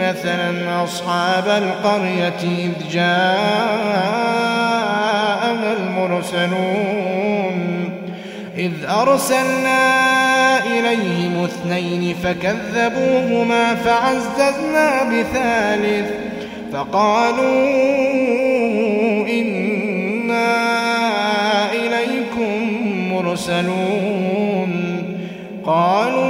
مثلا أصحاب القرية إذ جاءنا المرسلون إذ أرسلنا إليهم اثنين فكذبوهما فعززنا بثالث فقالوا إنا إليكم مرسلون قالوا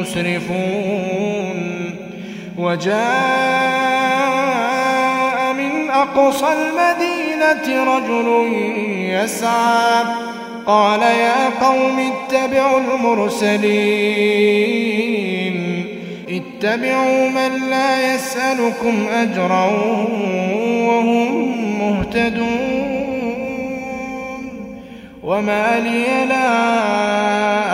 مسرفون وجاء من أقصى المدينة رجل يسعى. قال يا قوم اتبعوا المرسلين. اتبعوا من لا يسألكم أجرا وهم مهتدون. وما لي لا